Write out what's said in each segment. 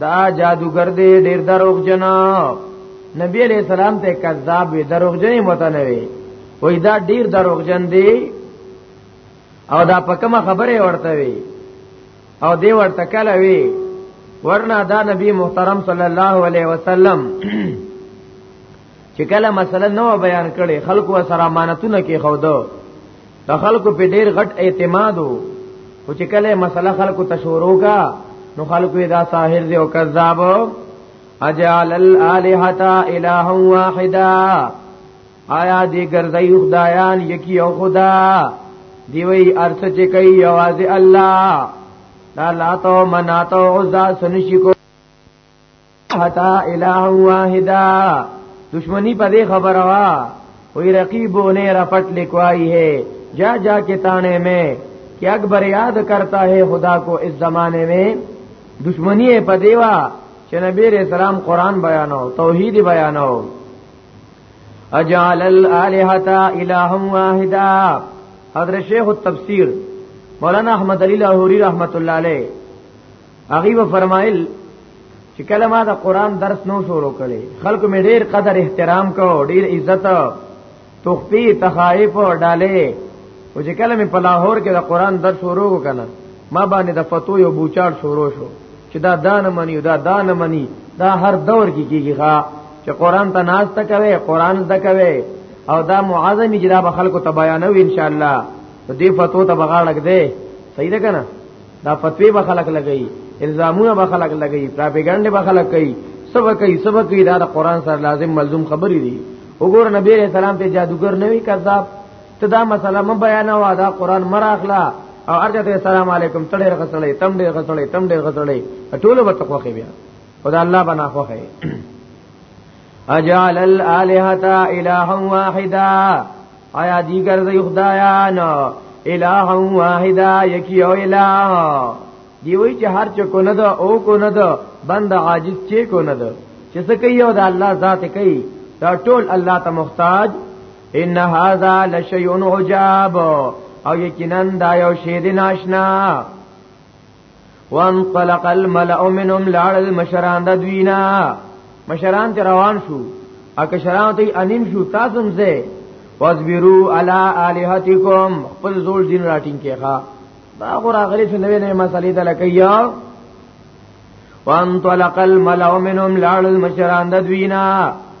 دا جادوګر دی ډیر دروغ جنا نبی علیہ السلام ته کذاب وی دروغ جن متنوي وای دا ډیر دروغ جن دی او دا پکمه خبره ورته وی او دی ورته کله وی ورنا دا نبی محترم صلی الله علیه وسلم چې کله مسله نو بیان کړي خلکو سره امانتونه کې خو دو د خلکو په ډیر غټ اعتماد وو او چې کله مسله خلکو تشورو کا نو خلکو دا ساحر دی او کذاب اجعل الالهه اله واحده آیا دی ګرځي خدایان یکی او خدا دی وی ارڅ چې کوي आवाज الله لا لا تو مناتو عزا سنشکو حتا الہ واحدا دشمنی په دې خبره وا وی رقیبو نے رپٹ لکوائی ہے جا جا کے تانے میں کہ اکبر یاد کرتا ہے خدا کو اس زمانے میں دشمنی په دیوا چې نبی رسول الله قران بیانو توحید بیانو اجعل الالهه اله واحده حضرت شیخ التفسیر مولانا احمد علی لاہوری رحمت الله علیه هغه و فرمایل چې کله ما د قران درس نو شروع کړي خلکو می ډیر قدر احترام کو ډیر عزت تخفی تخائف او ډاله او چې کله می په لاهور کې د قران درس شروع وکړ ما باندې د فتو یو بوچار شروع شو چې دا دان منی دا دان منی دا هر دور کې کیږي ښا چې قران ته ناز ته کوي قران زده کوي او دا معاذم اجرا به خلکو ته بیانو ان شاء الله دې فتو ته بغاړک دی صحیح ده کنه دا فتوی به خلق لګی الزامونه به خلق لګی پروپاګاندا به خلق کوي سبا کوي سبا کوي دا د قران سره لازم ملزوم خبرې دي وګوره نبی رسول سلام ته جادوګر نه وی کذاب ته دا مسله م بیان وا دا قران مراخلا او ارجته السلام علیکم تړې غسړې تم دې غسړې تم دې غسړې ټول به تقوا بیا خدای الله بنا خوخه اجعل الالهه اله واحده آیا دی ګرځي خدایان اله واحده یکی او اله دی وی چې هر چ کو نه ده او کو نه ده بند عاجز چې کو نه ده چې څه کوي او د الله ذات کوي دا ټول الله ته محتاج ان هاذا لشیء عجاب او یقینا دا یو شی دی ناشنا وان طلق الملأ منهم لعل المشران دوینا مشران ته روان شو اګه شران ته انیم شو تاسو هم زه واصبروا على الهتكم خپل زول دین راټینګ کیخه دا غور غلی چې نوې نوې مسلې ته لکیا وان طلق الملأ منهم لعل المشران دوینا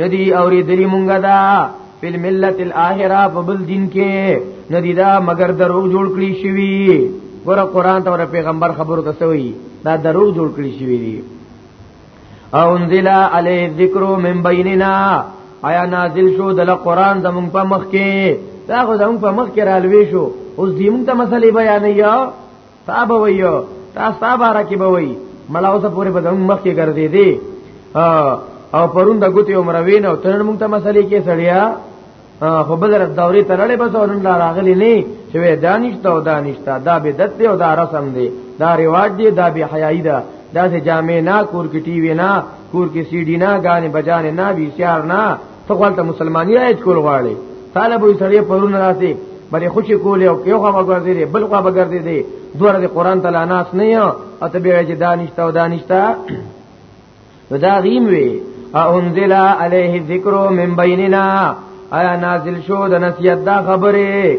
ندی اوری دلی مونږه دا فل ملت الاخره په بل دین کې ندی دا مگر دروغ جوړ کړی شوی ګوره قران ته پیغمبر خبرو ته سوی دا دروغ جوړ کړی شوی دی او انزل علی الذکر من بیننا آیا نازل شو د قران زمون په مخ کې دا خو زمون په مخ کې رالوي شو اوس دې مونږ ته مسلې بیانې یا صاحب ویو تاسو صاحب را کې به وی ملاوسه پورې به زموږ مخ کې ګرځې دي او پرون د ګوتې عمر وین او ترن موږ ته مسلې کې سړیا خو بدر دورې ترړې بس اورن لا راغلي نه چې وې دانشته او دانشته دا به دت دی او دا رسم دی دا رواج دی دا به حیاي ده دا سه جامع نه کور کې ټي وي نه کور کې سي ډي نه غانې بجانې نه بي سيار نه ته غواړې مسلمانی آیت کول غواړي طالب وي سړی پرون راځي بلې خوشي کولې او یو خوا وګرځي دی بل خوا وګرځي دی دوره د قران تعالی ناس نه یو او ته به چې دانشته او دانشته دا غیم وی انزل علیه الذکر من بیننا آیا نازل شو د نصیحت دا خبره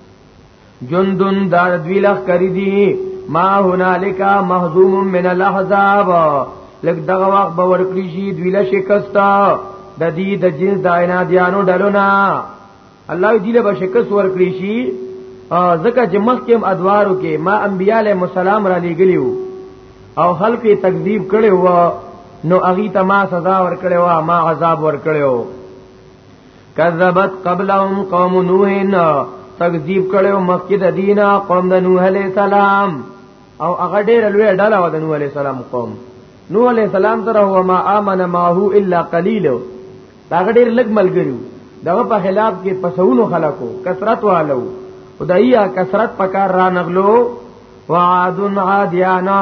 جندن دا دوی لخ کری دی ما هنالکا محضوم من الاحزاب لګ دغه وخت به ورکړي شي دوی له شکستا د دې د جنس د عنادیانو ډلونه الله دې له شکست ورکړي شي ځکه چې مخکې ادوارو کې ما انبياله مسالم را لېګلیو او خلق یې تکذیب کړي وو نو اغي ته ما سزا ورکړي وو ما عذاب ورکړي وو کذبت قبلهم قوم نوح تکذیب کړو مخکې د دینه قوم د نوح علی السلام او هغه ډېر لوی ډله و د نوح علی السلام قوم نوح علی السلام تر هو ما امن ما هو الا قليل دا ډېر لګ ملګری دغه په خلاف کې پسونو خلکو کثرت والو خدایا کثرت پکار را نغلو وعاد عادیانا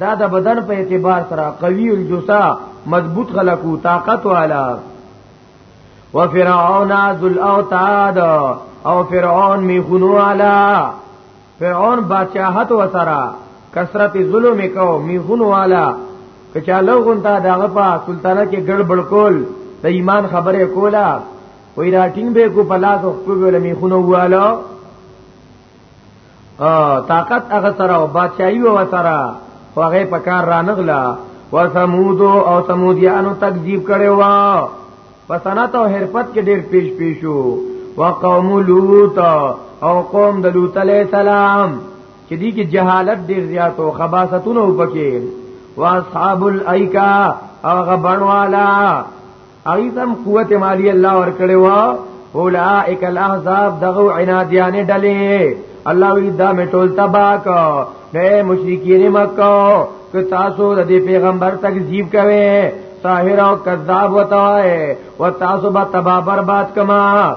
دا د بدن په اعتبار سره قوی الجسا مضبوط خلکو طاقت والا وفرعون ذو الاوتاد او فرعون میخونو والا فرعون بادشاہت وسرا کثرت ظلم کو میخونو والا کچا لوګون تا دغه په سلطنت کې ګړبړ کول د ایمان خبره کولا وې راټینګ به کو پلاس او خپل میخونو والا طاقت هغه سره او بادشاہي و سره هغه په کار رانغلا و ثمود او ثمودیانو تکذیب کړي وا په صنعت او حرفت کې ډېر پیش پیشو وقوم لوط او قوم د لوط علی السلام چې دي کې جهالت ډېر زیات او خباستونه وبکې واصحاب الایکا او غبنوالا ایتم قوت مالی الله ور کړی و اولائک الاحزاب دغه عنادیانه ډلې الله وی دا میټول تباک نه مشرکین مکه که تاسو د پیغمبر تکذیب کوئ ساحر او کذاب وتاوه و تاسو به تبا برباد کما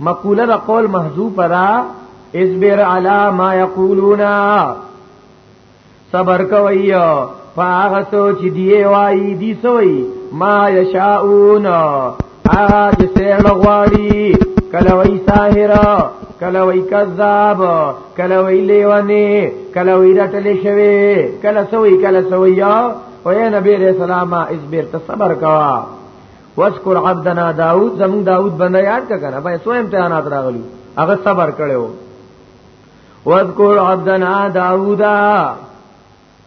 مقوله د قول محذوف را اصبر علی ما یقولون صبر کوي فاغه سوچ دی وای دی سوی ما یشاؤون هغه چې سیر غواړي کله وای ساحر کله وای کذاب کله وای لیوانی کله وای رټل شوی کله سوی کله سوی او نبی رسول الله اصبر تصبر کوا واشکر عبدنا داوود زمون داوود بنده یاد کا کنه به سو امتحانات راغلی هغه صبر کړو واذکر عبدنا داوودا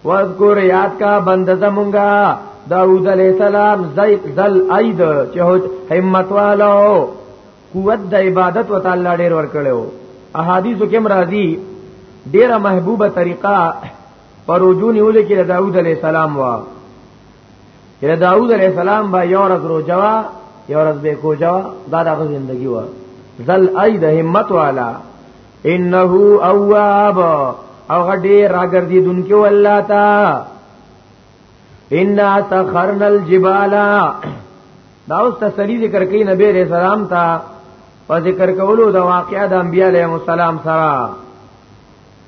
واذکر یاد کا بنده زمونږه داوود علیہ السلام زید ذل اید چې همت والو قوت د عبادت و تعالی ډیر ور کړو احادیث کې مرادی ډیره محبوبه طریقه پر روجو نیولې کې د داوود علی السلام وا چې د داوود علی السلام با یو ورځ روجوا یو ورځ به کوجوا دا د ژوندۍ وا ذل اید همت والا انه اواب او غډې راګرځي دونکو الله تا ان سخرنا الجبال دا اوس تسلی ذکر کوي نبی رسول الله تا په ذکر کولو د واقعیا د انبیاء علیهم السلام سره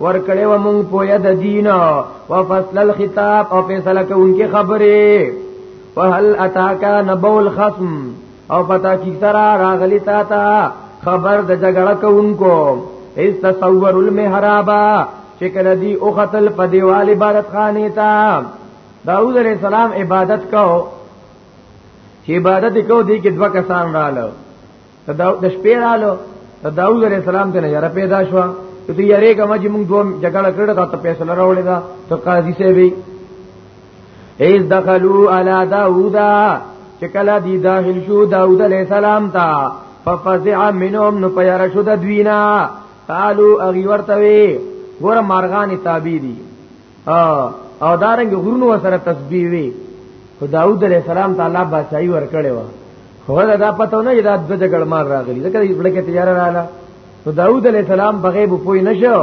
ور کړې و مونږ پوهه د دین او فصل الخطاب او فیصله کوونکې خبره وهل اتاکا نبو الخصم او پتا کی سرا راغلی تا تا خبر د جګړه کوونکو اس تصور المحرابا چې کله دی او قتل په دیوال عبادت خانه تا داوود علیہ السلام عبادت کو چې عبادت کو دی کې دوه کسان رااله د شپې رالو د داوود علیہ السلام ته یاره پیدا شو ته یاره کوم چې موږ دوه جګړه کړې دا ته فیصله راوړې دا ته قاضي سي وي ایز دخلوا علی داوود چې کله دی داخل شو داوود علیہ السلام ته ففزع منهم نو پیار شو د دوینا قالو اغي ورتوي ګور مارغان تابع دي او دارنګ غرونو سره تسبیح وی خو داوود علیہ السلام تعالی بادشاہي ورکړې و خو دا, دا پته نه دا د جګړ مار راغلی ځکه یې بلکې تیار رااله نو داوود علیہ السلام په غیب پوی نشو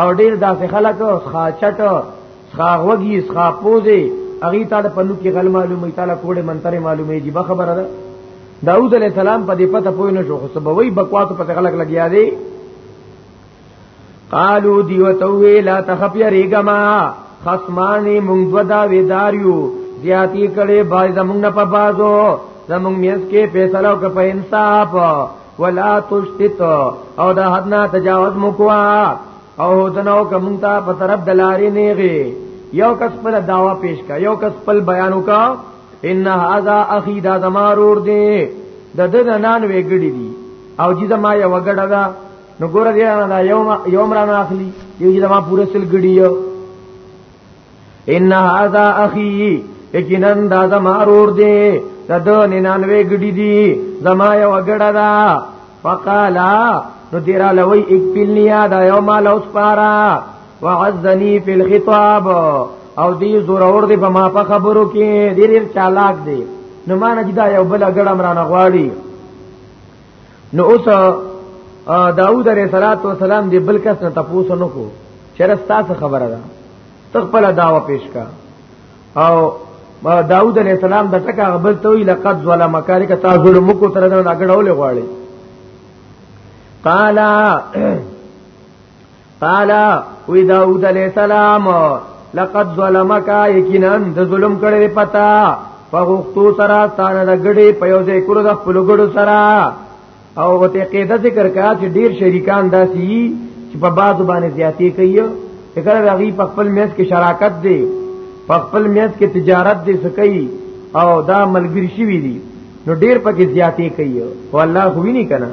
او ډیر داسې خلک خاچټ خاغوږي خا پوزي اغي تعالی په لوکي غل معلومه تعالی کوړه منتر معلومه دی به خبره ده داوود علیہ السلام په دې پته پوی نشو خو سبوي بکواس په خلک لګیا دی قالو دیو توی لا تخف یریګما خصمانی مونږ ودا ویداریو زیاتی کړي باز زمونږ نه په بازو زمونږ میس کې فیصله وکړه په انصاف ولا تشتت او د حد نه تجاوز مکوا او دنو کوم ته په طرف دلاري نیغي یو کس پر داوا پیش کا یو کس پر بیانو کا ان هاذا اخی دا زمارور دی د دنه نان وګړي دي او جزما یو وګړه نو ګور دی نه دا یوم یوم را نه اخلي یو چې ما پوره سل ګړي یو ان هاذا اخي یقینا دا زما رور دی دا د 99 ګړي دی زما یو ګړه دا فقالا نو دیرا لوی اکفلنی دا یوم لا اسپارا وعزنی فی الخطاب او دی زور اور دی په ما په خبرو کې ډیر چالاک دی نو ما نه جدا یو بل ګړه مرانه غواړي نو اوس داوود علیه السلام دی بل کس نه تاسو نه کو چیرې تاسو خبره ده تخپل داوا پیش کا او داوود علیہ السلام د ټکا غبل ته وی لقد ظلم کارک تا ظلم کو تر دا غړول غواړي قالا قال وی داود علیہ السلام لقد ظلمك یقینا د ظلم کړي پتا فغختو سرا ستانه د ګډي په یو ځای کړو د خپل ګډو سرا او وته قاعده ذکر کا چې ډیر شریکان داسي چې په باز باندې زیاتی کوي فکر راغي په خپل میز کې شراکت دی په خپل میز کې تجارت دی سکی او دا ملګری شي وی دي نو ډیر پکې زیاتی کوي او الله خو ویني کنه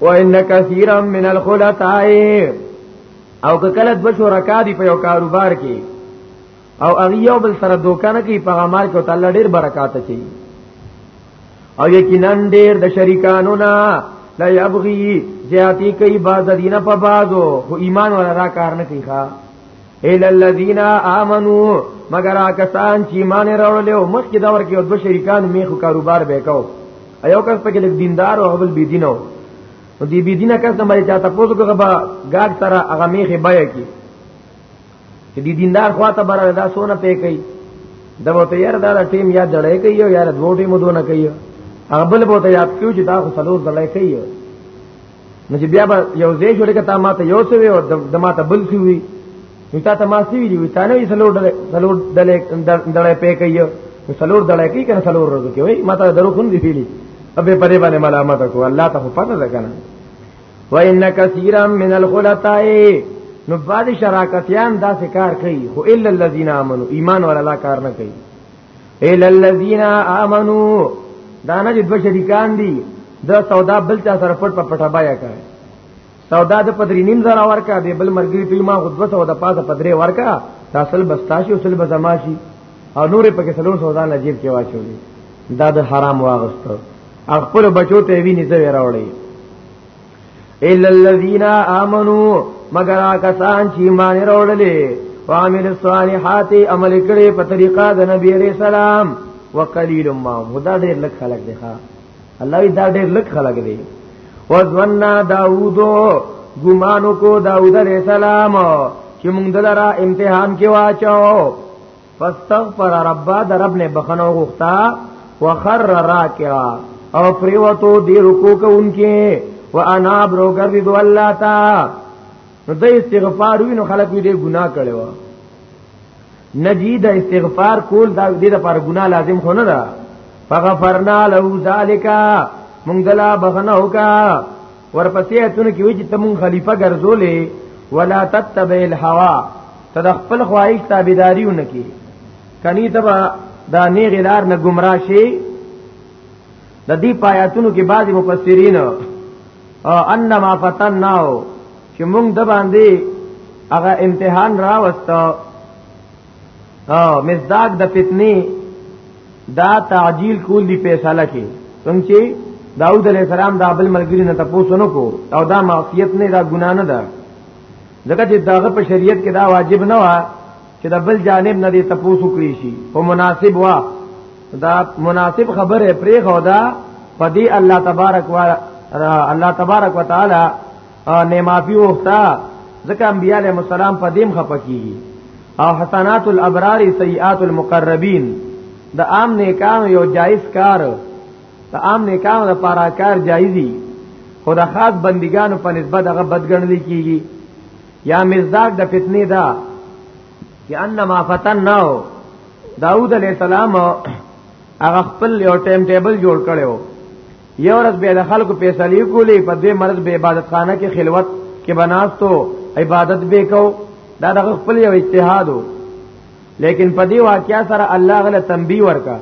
وان کثیرا من الخلطاء او که کله د بشو رکا دی په یو کاروبار کې او هغه یو بل سره دوکانه کې په غمار کې تعالی ډیر برکات چي او یقینا ډیر د شریکانو نه لا یبغي زیاتی کوي باز دینه په بازو خو ایمان ولا را کار نه کوي ښا الا الذين امنوا مگر کسان چې ایمان راوړل او مخکې دا ورکه او دو شریکان میخو کاروبار وکاو ایو کس په کې دیندار او بل بی دینو نو دی بی دینه کس نه مری چاته پوزو کې غبا گاګ سره هغه میخه بیا کی چې دی دیندار خواته بره دا سونه پې کوي دا وته یار دا ټیم یا جړې کوي یو یار دوه ټیمو دونه کوي هغه بل بوته یاد کیو چې دا خو سلور دلای کوي نو چې بیا به یو ځای جوړ کړه تا ما ته یو څه وی او د ما ته بل څه وی نو تا ته ما څه وی وی تا نه وی سلور ډلې سلور ډلې ډلې پې کوي نو سلور ډلې کوي کنه سلور ورځو کې وی ما ته درو خون دی پیلی ابه پرې باندې ملامت کو الله ته پته ده کنه و ان کثیرا من الخلطاء نو بعد شراکتیان دا کار کوي خو الا الذين امنوا ایمان ولا کار نه کوي ال الذين امنوا دا نه د شریکان دي د سودا بل چا سره پټ په پټه بیا کوي سودا د پدری نیم زرا ورکا به بل مرګری په ما خود وسو د پاسه پدری ورکا تاسل بستاشي او سل بزماشي او نور په کې سلور سودا نجیب کې واچولې دا د حرام واغستو خپل بچو ته وی نيزه راوړي الا الذين امنوا مگر کسان چې ایمان وروړلې او عمل الصالحات عمل کړي په طریقه د نبی عليه السلام وقليل ما هدا ډېر لک خلق دي ښا الله دا ډېر لک خلق دي وزنا داوود ګمانو کو داوود عليه السلام چې موږ دلرا امتحان کې واچو فاستغفر رب دا رب نے بخنو غختا وخر راکعا او پریوتو دی رکو کوونکې وانا برو ګرځي دو الله تا نو د استغفار وینو خلک دې ګناه کړي وا نجی د استغفار کول دا دې لپاره ګناه لازم خو نه ده فغفرنا له ذالک مونږ دلا بخنه وکا ورپسې اتونه کې وی چې تمون خلیفہ ګرځولې ولا تتبع الهوا ته د خپل خواهش تابعداري ونکي کني تبا دا نه غلار نه گمراه شي د دې پایاتونو کې بعضي مفسرین انما فتناو چې موږ د باندې هغه امتحان راوستو او مزداق د فتنه دا تعجیل کول دی فیصله کې څنګه داود علیہ السلام دا بل ملګری نه تاسو نو کو او دا معصیت نه دا ګنا نه ده ځکه چې داغه په شریعت کې دا واجب نه و چې دا بل جانب نه دی تاسو کړی شي او مناسب وا دا مناسب خبره پرې خو دا پدی الله تبارک و الله تبارک وتعالى او نه معافي وخته ځکه انبیاء علیهم السلام په دیم خپکیږي او حسنات الابرار سیئات المقربین د عام نیکانو یو جایز کار د عام نیکانو د پارا کار جایزي خو د خاص بندګانو په نسبت هغه بدګڼل کیږي یا مزداق د فتنې دا چې انما فتنناو داوود علیہ السلام هغه خپل یو ټیم ټیبل جوړ کړو یو ورځ به د خلکو فیصله کولی په دې مرز به عبادت خانه کې خلوت کې بناستو عبادت به کو دا د خپل یو اجتهاد لیکن په دې واقعیا سره الله غل تنبیه ورکا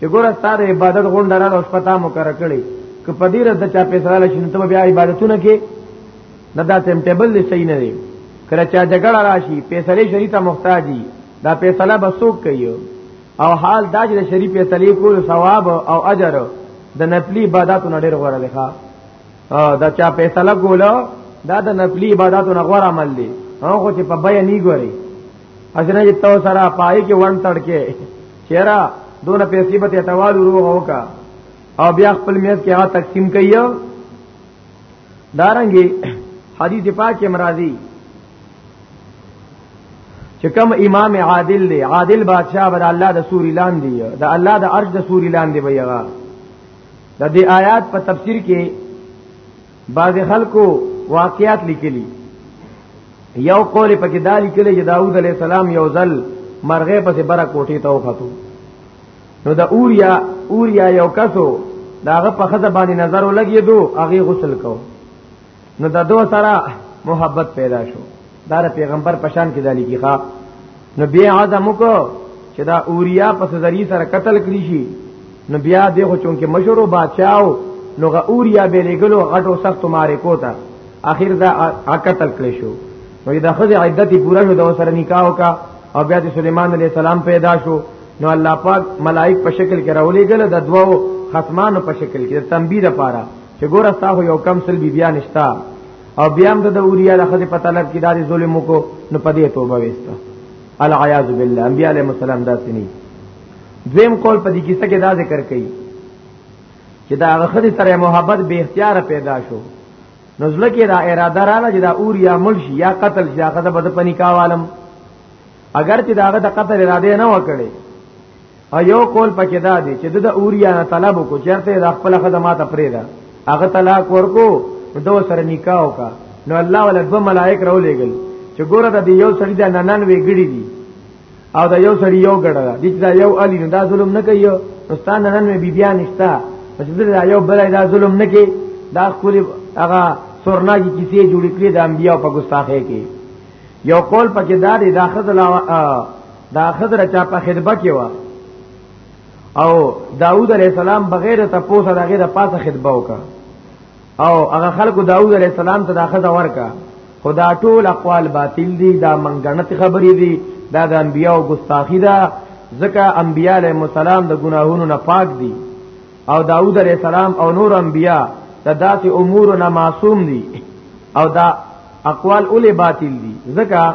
چې ګوره ستاره عبادت غونډه را او شپتا مقرره کړي که په دې رد چا فیصله لشین ته بیا عبادتونه کې نه دا تیم ټیبل لې صحیح نه دی کله چا جګړه راشي فیصله شریته محتاجي دا فیصله بسوک کوي او حال دا چې شریف فیصله کول ثواب او اجر د نپلی عبادتو نه ډیر غوړه دی ښا دا چا فیصله کوله دا د نپلی عبادتو نه غوړه عمل دی هغه چې په بیا نه ګوري اجنه چې تو سره پای کې ون تړکه چیرې دونه پیسې به ته توال ورو وکا او بیا خپل میز کې هغه تقسیم کایو دارنګي حدیث پاک کې مرادي چې کوم امام عادل دی عادل بادشاہ به الله د سوري لاندې د الله د عرش د سوري لاندې به یغا د دې آیات په تفسیر کې بعض خلکو واقعات لیکلي یو قول پکې دا لیکلی چې داوود علی السلام یو ځل مرغه پسې برا کوټې ته وختو نو د اوریا اوریا یو کسو داغه په خزه باندې نظر ولګیدو هغه غسل کو نو د دوه سره محبت پیدا شو دا پیغمبر پشان کې دالی کی ښا نو بیا عزم کو چې دا اوریا په سزری سره قتل کړی شي نو بیا دغه چونکه مشورو بچاو نو غ اوریا به لګلو غټو سخت مارې کوتا اخر دا قتل کړی شو نو دا خزه عدت پورا شو دا سره نکاح وکا او بیا د سليمان عليه السلام پیدا شو نو الله پاک ملائک په شکل کې راولېګل د دوو خصمانو په شکل کې تنبیه لپاره چې ګوره تاسو یو کم سل بی بیا نشتا او بیا هم د اوریا د خځه په طلب کې داري ظلم کو نو پدې توبه وستا العیاذ بالله انبیاء علیهم السلام داسې نه دویم قول په دې کیسه کې دا ذکر کړي چې دا هغه خدي سره محبت به اختیار پیدا شو نو ځل کې دا اراده رااله چې دا اور یا مل شي یا قتل شي هغه د بد پني کاوالم اگر چې دا هغه د قتل اراده نه وکړي او یو کول پکې دا دی چې د اوریا نه طلب کو چرته د خپل خدمات پرې دا هغه طلاق ورکو دو سره نکاح وکا نو الله ول دو ملائک راو لېګل چې ګوره د یو سړي د ننن ویګړي دي او د یو سړي یو ګړه دي چې دا یو الی نو دا ظلم نه کوي نو ستان ننن وی بیا نشتا چې دا یو بل دا ظلم نه کوي دا خپل هغه سورنا کی کسی جوړی کړی د انبیاء په ګستاخه کې یو قول پکې دا دی دا خدای دا خضر چا په خدمت کې و او داوود علی السلام بغیر ته پوسه دغه د پاسه خدمت وکړه او هغه خلکو داوود علی السلام ته دا خزه ورکا خدا ټول اقوال باطل دي دا منګنت خبرې دي دا د انبیاء او ګستاخی ده ځکه انبیاء علیهم السلام د ګناهونو نه پاک دي او داوود علیه السلام او نور انبیاء د داسې امور نه معصوم دي او دا اقوال اولې باطل دي ځکه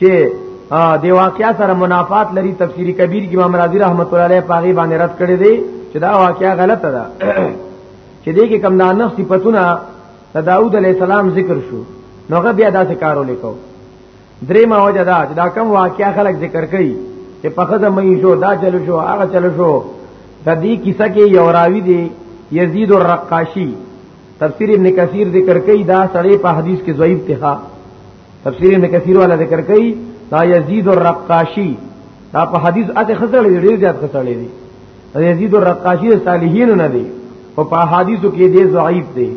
چې دی واقعیا سره منافات لري تفسیری کبیر کې امام رازی رحمت الله علیه پاغي باندې رد کړی دی چې دا واقعیا غلطه ده چې دې کې کم دا نفس صفاتونه د داوود علی السلام ذکر شو نو هغه بیا داسې کارو لیکو درې ما وجه دا چې دا کم واقعیا خلک ذکر کوي چې په خزه مې شو دا چلو شو هغه چلو شو د دې کیسه کې یو راوی دی یزید الرقاشی تفسیر ابن کثیر ذکر کوي دا سړی په حدیث کې ضعیف ته تفسیر ابن کثیر والا ذکر کوي دا یزید الرقاشی دا په حدیث اته خسرې ډېر زیات خسرې دي یزید الرقاشی صالحین نه دي او په حدیثو کې دې ضعیف دي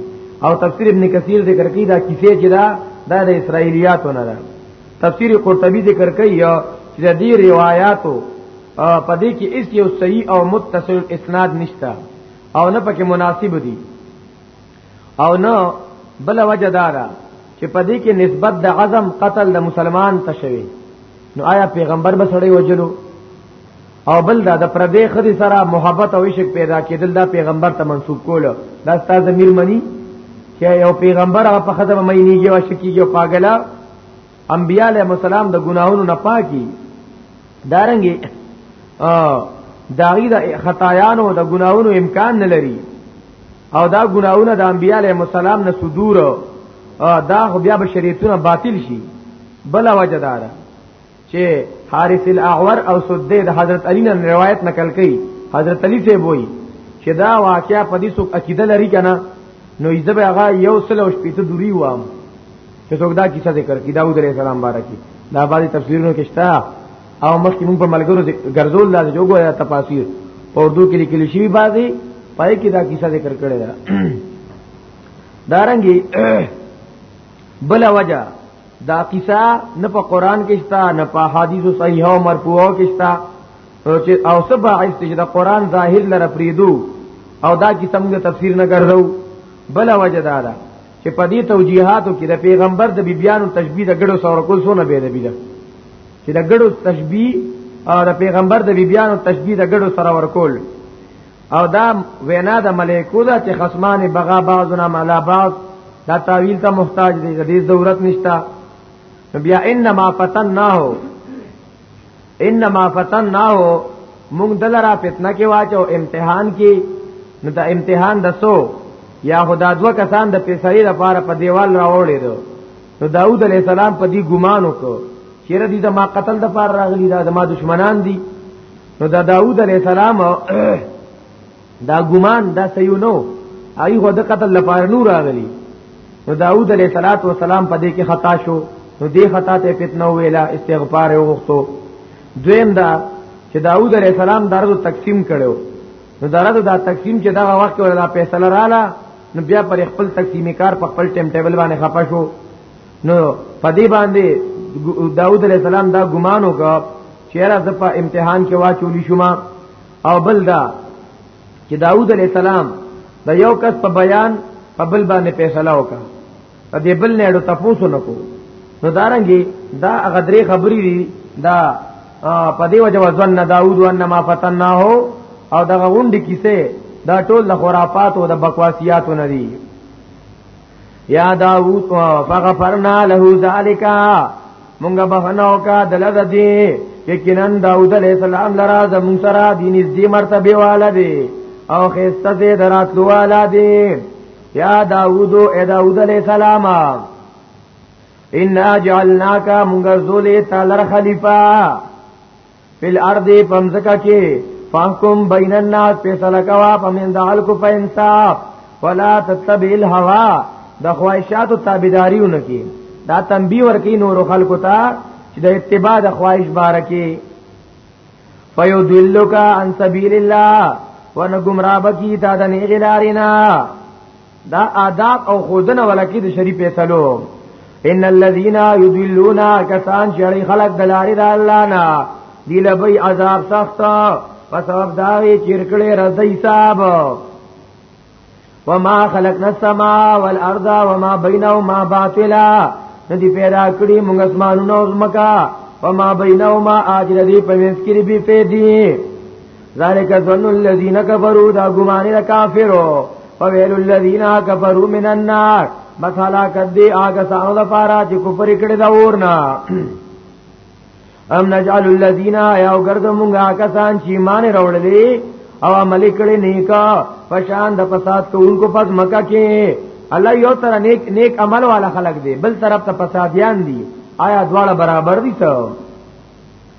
او تفسیر ابن کثیر ذکر کوي دا کیسه چې دا دا د اسرایلیاتو نه ده تفسیر قرطبی ذکر کوي چې د دې روایتو په دې کې هیڅ یو صحیح او متصل اسناد نشته او نه پکې مناسب دي او نو بل وجه دارا چې په دې کې نسبت د عزم قتل د مسلمان ته شوی نو آیا پیغمبر به سړی وجلو او بل دا د پردې خدي سره محبت او عشق پیدا کېدل دا پیغمبر ته منسوب کول دا ستاسو ضمیر منی چې یو پیغمبر هغه په خدمت مې نیږي او شکیږي او پاګلا انبیاء علیہ السلام د ګناهونو نه پاکي دارنګي داغي د خطایانو د ګناهونو امکان نه لري او دا ګناهونه د انبیاء علیہ السلام نه صدور دا خو بیا به شریعتونه باطل شي بل وجه دار چې حارث الاعور او سدی د حضرت علی نه روایت نقل کړي حضرت علی ته وایي چې دا واقعیا په دې څوک عقیده لري کنه نو یې زبر هغه یو سل او شپېته دوری وام چې څوک دا کیسه ذکر کی داوود علیه السلام باره کی دا باندې تفسیرونو کې شته او مخکې موږ په ملګرو ګرځول لا جو ګویا تفاسیر په اردو کې لیکل شوی بعضي پای کې دا کیسه ذکر کړی دا دارنګي بل وجہ دا کیسه نه په قران کې شته نه په حدیث صحیح او مرفوع کې شته چې او سبا چې دا قران ظاهر لره پریدو او دا کیسه موږ تفسیر نه ګرځو بل وجہ دا ده چې په دې توجیهاتو کې د پیغمبر د بیبيانو تشبیه د ګړو سره کول سونه به دی چې د ګړو تشبیه او د پیغمبر د بیبيانو تشبیه د ګړو سره ورکول او دا وینا د ملائکو ده چې خصمان بغا بعضنا مالا بعض دا تعویل ته محتاج دی د دې ضرورت نشته بیا انما فتناه انما فتناه مونږ دلرا فتنه کې واچو امتحان کې نو دا امتحان دسو یا خدا دو کسان د پیسې لپاره په دیوال راوړی دو نو داوود علی السلام په دې ګمان وکړ چیرې دې د ما قتل د پاره راغلی دا د ما دشمنان دي نو دا داوود علی السلام دا ګمان دا سيو نو اي هو د قتل لپاره نور راغلي نو داوود عليه صلوات و سلام په دې کې خطا شو نو دې خطا ته فتنه ویلا استغفار وغوښتو دویم دا چې داوود عليه السلام درو تقسیم کړو نو درو دا تقسیم چې دا وخت ولا فیصله رااله نو بیا پر خپل تقسیمی کار په خپل ټیم ټیبل باندې خپه شو نو پدی باندې داوود علیہ السلام دا ګمان وکړ چې را زپا امتحان کې واچولی شوم او بل دا چې داوود علی السلام د یو کس په بیان په بل باندې فیصله وکړه په دې بل نه اړو تاسو نه کو نو دارنګي دا هغه درې خبرې دي دا په دې وجه وزن داوود ان ما فتنه هو او دغه غونډې کیسه دا ټول د خرافات او د بکواسیات نه دي یا داوود او فغفرنا له ذالک مونږه بهنو کا دلد دی یقینا داوود علیہ السلام لرا زمون سره دین دې مرتبه والا دی او خسته دې دراتلو والا دی یا داوود او داوود علیہ السلام ان جعلناک مونږه ذل تعالی خلیفہ فل ارض پمزکا کې فانکم بین الناس فیصله کوا پمند خلکو په انصاف ولا تتبع الهوا د خواهشاتو تابعداریونه کې دا تنبیه ورکی نور خلکو ته چې د اتباع د خواهش بارکه فیدلک عن سبیل الله ونگمراه بکی تا د نیغلارینا دا آداب او خودنه ولکې د شری فیصلو ان الذين يضلون کسان چې اړي خلق د لارې د الله نه دی لبي عذاب سخت په سبب دا یې چیرکړې رضی صاحب وما خلقنا السماء والارض وما بينهما باطلا ندی پیدا کړی موږ اسمانونو او زمکا وما بينهما اجر دی په منځ کې به پیدي ذالک ظن الذین کفروا دا ګمان د کافرو فویل الذین کفروا من النار مثلا کدی آګه سانو د پارا چې کفر کړي دا ورنا ام نجعل الذین یاو ګرځو مونږه کسان چې مان راوړلې او عمل کړي نیکا پشان د فساد کوونکو پس مکه کې الله یو تر نیک نیک عمل والا خلق دی بل طرف ته فسادیان دي آیا دواړه برابر دي ته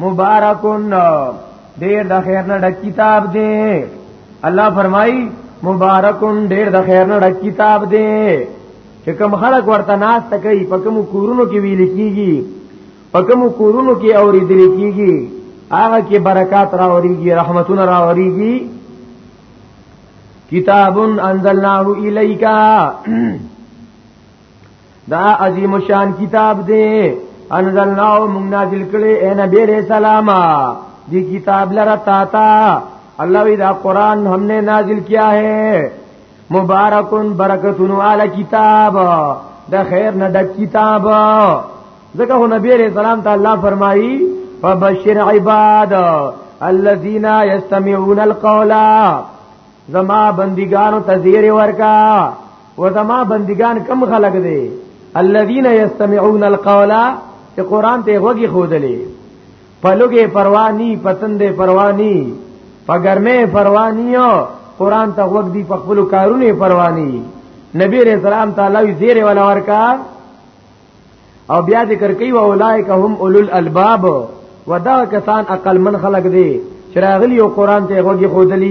مبارکون ډیر د خیر نه ډک کتاب دی الله فرمای مبارکون ډیر د خیر نه ډک کتاب دی چې کوم خلک ورته ناس تکي په کوم کورونو کې ویل کیږي په کوم کورونو کې اوریدل کیږي هغه کې برکات راوړيږي رحمتونه راوړيږي کتاب انزلناه الیکا دا عظیم شان کتاب دی انزلنا موږ نازل کړي اے نبی رسول الله دی کتاب لره تا تا الله وی دا قران ہم نے نازل کیا ہے مبارکن برکتون علی کتاب دا خیر نه د کتاب ځکه هو نبی رسول سلام ته الله فرمایي فبشر عباد الذين يستمعون القول زما بندگانو تذیر ورکا و زما بندگان کم خلق دی الذين يستمعون القول چې قران ته وګي خودلې پلوګه پرواني پتندې پرواني پګرمه پرواني او قران ته وګ دي په خپل کارونه پرواني نبی رسول الله تعالی زیره ولا ورکا او بیا ذکر کوي او اولائک هم اولل الباب ودا کسان عقل من خلق دي چراغلی او قران ته وګي خودلې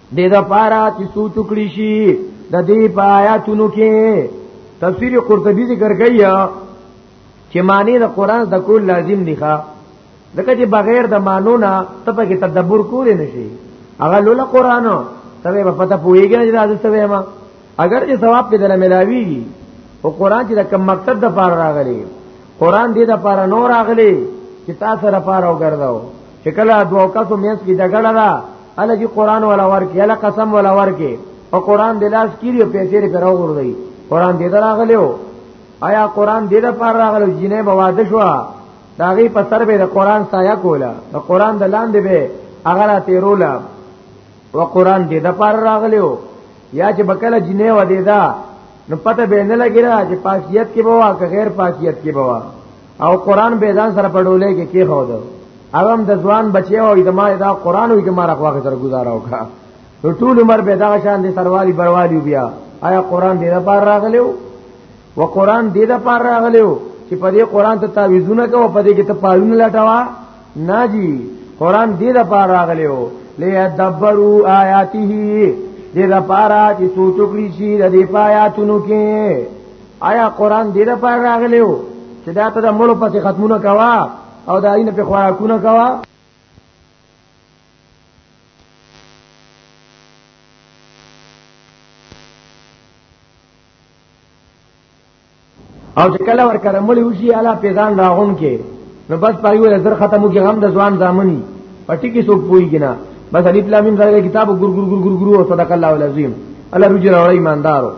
دې دا پارا چې سوچ وکړي شي د دې پایاتونو کې تفسیر قرطبی ذکر کوي چې معنی د قران د کول لازم دی ښا ځکه چې بغیر د مانو نه ته په کې تدبر کول نه شي هغه لوله قران ته به پته پويږي چې دا څه وایما اگر چې ثواب په دره ملاوي او قران چې د کم مقصد د پار راغلي قران دې د پار نور راغلي چې تاسو را پار وګرځاو چې کله دوه کسو مېس کې جګړه را اله چې قران ولا ورکی اله قسم ولا ورکی او قران د لاس کیږي پیسې لري راو غوړي قران دې دراغلو آیا قران دې د پار راغلو جنې بواده شو داغي په سر به د قران سایه کولا د قران د لاندې به اگر تیرولا و قران دې د پار راغلو یا چې بکله جنې و دې دا نو پته به نه لګی را چې پاکیت کې بوا که غیر پاکیت کې بوا او قران به ځان سره پډولې کې کې هو دو هغه هم د ځوان بچي او د ما دا قران او د ما رخوا سره گزاره وکړه نو ټول عمر به دا شان دي سروالي بروالي بیا آیا قران دې د پار راغلو و قران دې د پار راغلو چې په دې قران ته تعويذونه کوو په دې کې ته پالونه لټاوا نه جی قران دې د پار راغلو ليدبروا آیاته دې د پارا چې سوچ کړی شي د دې پایاتونو کې آیا قران دې د پاره راغلیو چې دا ته د مړو پسې ختمونه کوا او دا یې په خوراکونه کوا او چې کله ور کرملې وشي الا پیغام راغون کې نو بس پایو زر ختمو کې غم د ځوان ځامني پټي کې څوک پويږي نه بس الف لام میم راغلی کتاب ګور ګور ګور ګور صدق الله العظیم الله رجو راوړی ایماندارو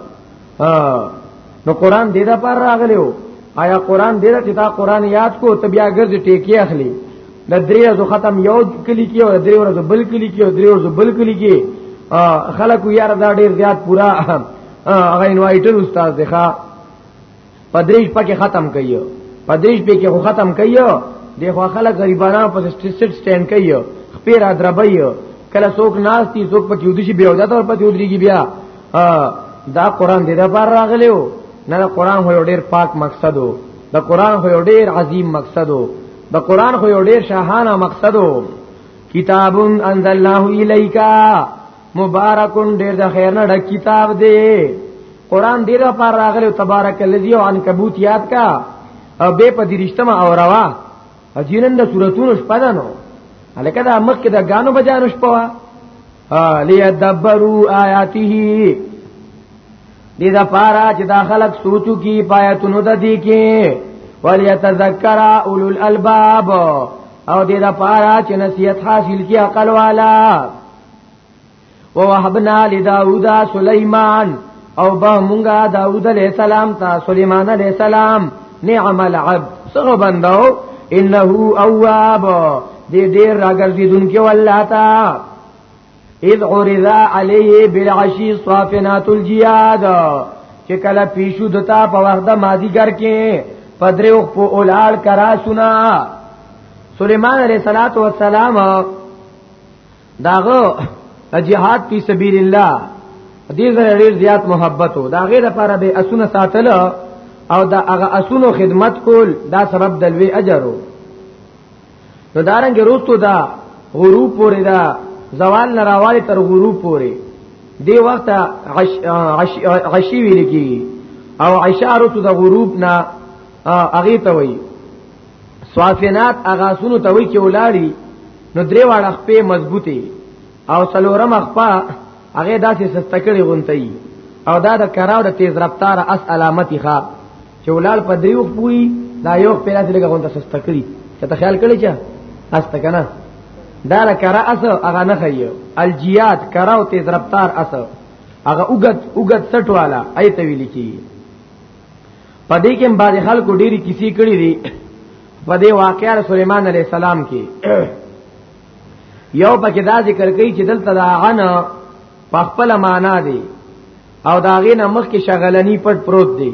ها نو قران دې دا پر راغلو آیا قران دې چې دا قران یاد کو ته بیا ګرځي ټیکی اخلي د درې ورځې ختم یو کلی کې او درې ورځې بل کلی کې او درې ورځې بل کلی کې خلکو یار دا ډیر زیات پورا هغه انوایټر استاد دی ښا پدریش پکې ختم کړي پدریش به کې ختم کړي د خو خلک غریبانو په سټیټ سټینډ کوي خپیر ادربای کله څوک ناس دي څوک په کېودي شي بیا ودا تر پته ودرېږي بیا دا قران دې د بار راغلیو نه دا قران هو ډېر پاک مقصد وو دا قران هو ډېر عظیم مقصد وو دا قران هو ډېر شاهانه مقصد وو کتاب انزلناه الیکا مبارکون ډیر د خیر نه ډک کتاب دی قران ډیر پر راغلی تبارک الذی او عنکبوت یاد کا او به په درشتمه او روا اجینن د سوراتونو شپه ده نو الکه دا مخ کې د غانو بجانو شپه وا لیدبروا آیاته دې دا پارا چې دا خلق سوچو کی پایتونو د دې کې وليتذكر اولو الالباب او دې دا پارا چې نصیحت حاصل کی عقل والا ووهبنا لداود سليمان او به مونږه داوود علیہ السلام ته سليمان علیہ السلام نعم العبد څنګه بندو انه اواب دې ډېر راګرځیدونکو الله تا اذ عرض عليه بالعشي صافنات الجياد چې کله پیشو دتا په وخت د مازیګر کې پدریو په اولاد کرا سنا سليمان عليه الصلاه والسلام داغه جهاد فی سبیل الله دې زره ډیر زیات محبت وو دا غیر لپاره به اسونه ساتل او دا هغه اسونو خدمت کول دا سبب دلوي اجر وو نو دارنګ روتو دا غروب پورې دا زوال نه راوالي تر غروب پورې دی وخت عش عش عشی ویل کی او عشارت د غروب نه هغه ته وای سوافینات هغه سونو ته وی چې ولاړی نو درې واړه خپې مضبوطی او څلورم خپه هغه داسې سستکړې غونتې او دا د کراو د تیز رفتار اس علامتي ښا چې ولال په دریو پوي دا یو په لاس لګه غونته سستکړي چې ته خیال کړی چې است کنه دا د کرا اس هغه نه خيو الجیات کراو تیز رفتار اس هغه اوګت اوګت سټ والا ایت ویل کی په دې کې بعض خلکو ډېری کیسې کړې دي په دې واقعیا سليمان عليه السلام کې یو پکې دا ذکر کوي چې دلته دا غن په خپل معنا دی او دا غین مخ کې شغلنی پټ پروت دی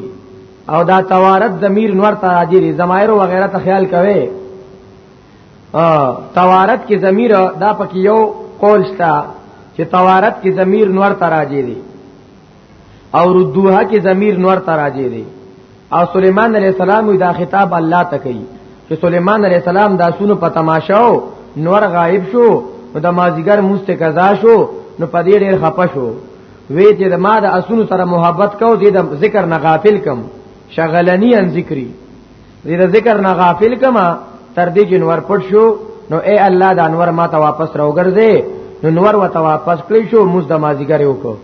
او دا توارد ضمیر نور ته راځي دي ضمایر او غیره ته خیال کوي ا توارد کې ضمیر دا پکې یو قول شته چې توارد کې ضمیر نور ته راځي دي او ردوها کې ضمیر نور تراجه دی او سليمان عليه السلام دا خطاب الله ته کوي چې سليمان عليه السلام دا سونو په تماشاو نور غائب شو نو د مازیګر مست قضا شو نو په دې ډېر خپه شو وی چې د ما د اسونو سره محبت کو دې د ذکر نه غافل کم شغلنی ان ذکری دې د ذکر نه غافل کما تر دې چې نور پټ شو نو اے الله د انور ما ته واپس راوګرځې نو نور وته واپس کړی شو مز د مازیګر یو کو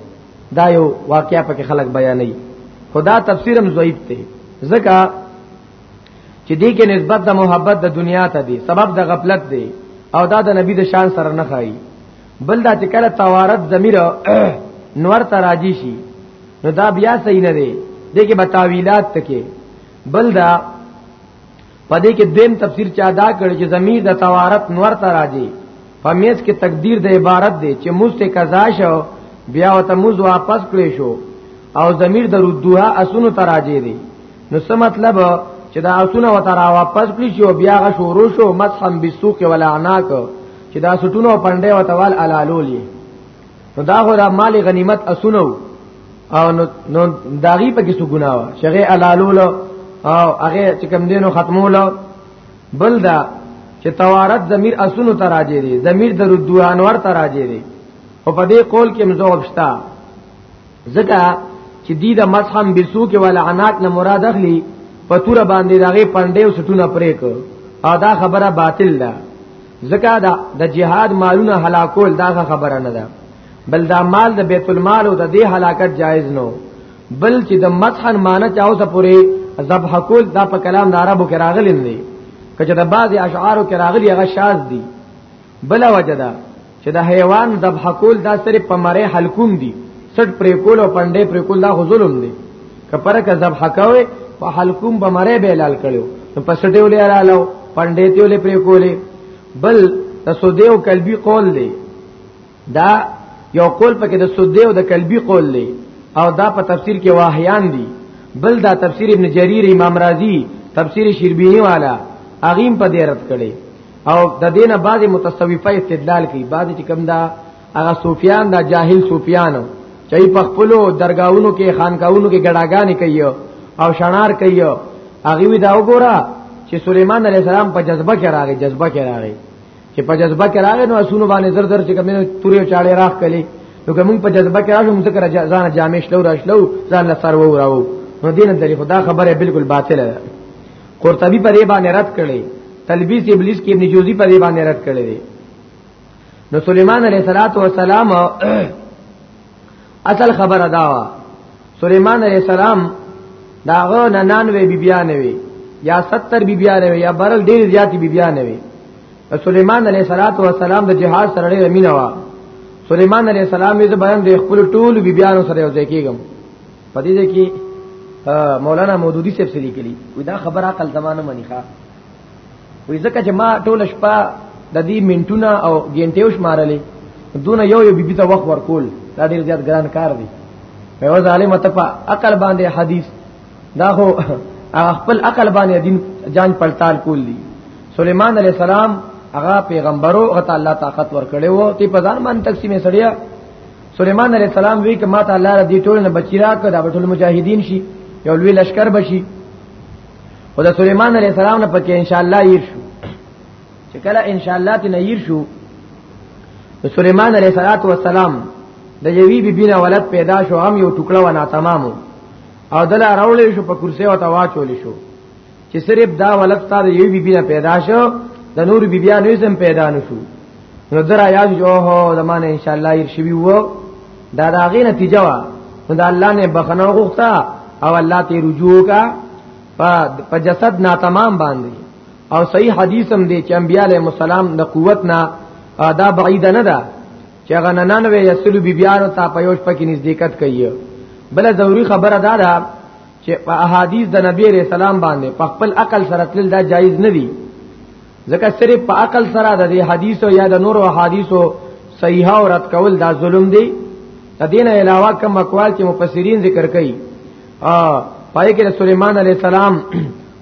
دا یو واقعیا پکې خلک بیانې خدا تفسیر هم ضعیف دی ځکه چې دې کې نسبت د محبت د دنیا ته دی سبب د غفلت دی او دا د نبی د شان سره نه خایي بل دا چې کله توارت ضمیر نور ته راځي شي نو دا بیا صحیح نه دی دې کې بتاویلات تکي بل دا په دې کې دیم تفسیر چا دا کړ چې ضمیر د توارت نور ته راځي په میز کې تقدیر د عبارت دی چې مست قضا شو بیا وته موز واپس کړی شو او ضمیر د ردوها اسونو ته راځي دی نو څه مطلب چې دا اسونه وته را واپس کړی شو بیا غ شروع شو مسحم بسوق ولا عناک چې دا سټونو پنده وتوال علالولې نو دا غو دا مال غنیمت اسونو او نو نو داغي په کې څه ګناه وا شغه علالول او هغه چې کم دینو ختمول بل دا چې توارت ضمیر اسونو ته راځي دي ضمیر د ردو انور ته راځي دي او په دې قول کې مزوب شتا ځکه چې دی د مسحم بسو کې ولا عنات نه مراد اخلي په تور باندې داغه پندې او سټونه پرې کو او دا خبره باطل ده ځکه دا د جهاد مالونه هلاکول دا خبره نه ده بل دا مال د بیت المال او د دې هلاکت جایز نو بل چې د مسحن معنی چاو ته پوری ذبح کول دا په کلام د عربو کې راغلی نه کچه د بعض اشعارو کې راغلی هغه شاذ دي بل وجدا چې د حیوان ذبح کول دا صرف په مری حلقوم دي سټ پرې کول او پنده پرې کول دا ظلم دي کپره کا ذبح کوي په حلقوم به مری به لال کړو په سټې ولې رالو پنده ته ولې پرې کولې بل د سودیو قلبي قول دی دا یو قول پکې د سودی او د کلبی قول دی او دا په تفسیر کې واهیان دي بل دا تفسیر ابن جریر امام رازی تفسیر شربینی والا اغیم په دې رد کړي او د دینه بعضی متصوفه استدلال کوي بعضی چې کوم دا هغه صوفیان دا جاهل صوفیانو چې په خپل درگاہونو کې خانقاهونو کې ګډاګانې کوي او شنار کوي هغه وی دا وګوره چې سليمان عليه السلام په جذبه کې راغی جذبه کې راغی چې په جذبه کې راغی نو اسونو باندې زر زر چې کومه توري چاړې راخ کړي نو کوم په جذبه کې راغی متکر ځان جامې شلو راشلو ځان له سر وو راو نو دین د خدا خبره بالکل باطله ده قرطبي په دې باندې رد کړي تلبیس ابلیس کې ابن جوزی په دې باندې رد کړي نو سليمان عليه السلام اصل خبره دا وا سليمان عليه السلام داغه 99 بیبيانه وي یا 70 بیبيانه وي یا برل ډیر زیات بیبيانه وي سليمان عليه السلام د جهاد سره ډیر امینه وا سليمان عليه السلام یې بیان د خپل ټول بیبيانو سره یو ځای کېږم پدې دې کې مولانا مودودی صاحب سری کلی ودا خبره عقل زمانه منی ښا وې ځکه چې ما ټول شپه د دې منټونه او ګنټیو شمارلې دون یو یو بیبي ته وخت ورکول دا ډیر زیات ګران کار دی په ظالم ته په عقل باندې حدیث دا هو خپل عقل باندې دین جان پړتال کول دي سليمان عليه السلام هغه پیغمبرو غته الله طاقت ورکړي وو تی په ځان باندې تقسیمه سړیا سليمان عليه السلام وی کما ته الله را دي ټول نه بچی را کړه ټول مجاهدین شي یو لوی لشکر بشي او د سليمان عليه السلام نه پکې ان شاء الله ير شو چې کله ان شاء الله ته ير شو د سليمان عليه السلام د یوی بی بنا ولد پیدا شو هم یو ټوکړه و نا تمامو او دل راولې شو په کرسي او توا چول شو چې صرف دا ولد تا د یوی بی بنا پیدا شو د نور بی بیا نو سم پیدا نشو نو درا یاد جو هو زمانه ان شاء الله ير شوی وو دا داغه نتیجه وا نو دا الله نه بخنه غوښتا او الله ته رجوع کا په جسد نا تمام باندې او صحیح حدیث هم دی چې انبیاء علیهم السلام د قوت نه دا بعید نه ده چې هغه 99 یسلو بی بیانو ته په یوش پکې نزدېکت کوي بل ضروری خبره دا ده چې په احادیث د نبی رسول الله باندې په خپل عقل سره تل دا جایز نه دی ځکه صرف په عقل سره د دې حدیثو یا د نورو حدیثو صحیح او رد کول دا ظلم دی د دین علاوه کوم اقوال چې مفسرین ذکر کوي ا پای کې سليمان عليه السلام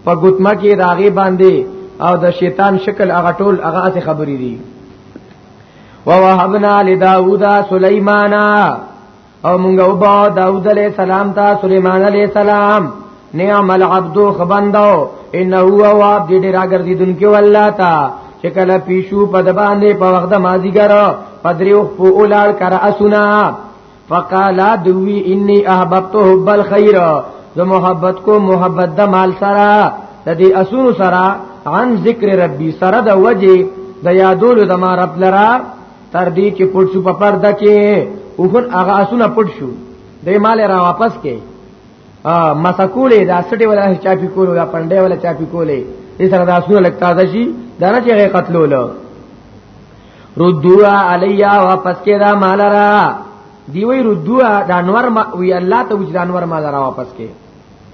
په ګوتما کې راغي باندې او د شیطان شکل هغه ټول هغه څه خبرې دي ووهبنا لداوود سليمانا او مونږ او با داوود علیہ السلام تا سليمان علیہ السلام نعم العبد خبندو انه هو عبد دې راګرځي دن کې والله تا چې کله پیشو په د باندې په وخت د مازیګر پدریو په اولاد کرا اسنا فقال دوی انی احببت حب الخير زه محبت کو محبت د مال سره د دې اسونو سره عن ذکر ربي سره د وجه د یادولو د ما رب لرا تر دې چې پټ شو په پرده کې او خن هغه اسونه پټ شو دې مال را واپس کې ا مسکولې دا سټي ولا چاپی کولو دا پنده ولا چاپی کولې دې سره دا اسونه لګتا ده شي دا نه چې قتلولو ردوا علیا واپس کې دا مال را دی وی ردوا د انور ما وی الله ته وجدان ور مال را واپس کې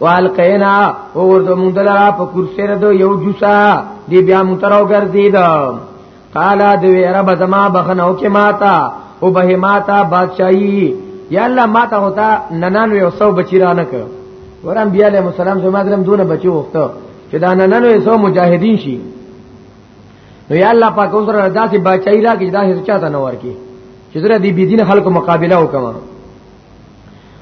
والقینا اور دو مونږ دلرا په کرسی رد یو جوسا دی بیا مونږ تر وګرځید قال دی رب زما بخنو کې ماتا او به ماتا بادشاہي یا الله ماته ہوتا ننان یو سو بچی را نه کړ ورم بیا له مسلمان زما درم دونه بچی وخته چې دا ننان یو سو مجاهدین شي نو یا الله پاک اوس را داسې بچی را کې داسې چاته نه ورکی چې زره دی بيدین خلکو مقابله وکړم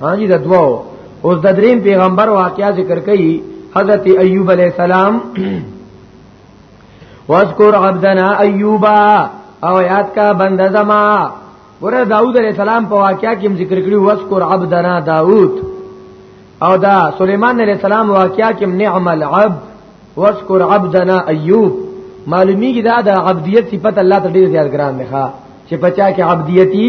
ها جی د دوو اوس د دریم پیغمبر واقعیا ذکر کړي حضرت ایوب علی السلام واذکر عبدنا ایوب او یاد کا بنده زما ګوره داوود علیہ السلام په واقعیا کې ذکر کړی واسکر عبدنا داوود او دا سليمان علیہ السلام واقعیا کې نعم العبد واسکر عبدنا ایوب معلومیږي دا د عبدیت صفت الله ته ډیر زیات ګران دی ښا چې پچا کې عبدیتی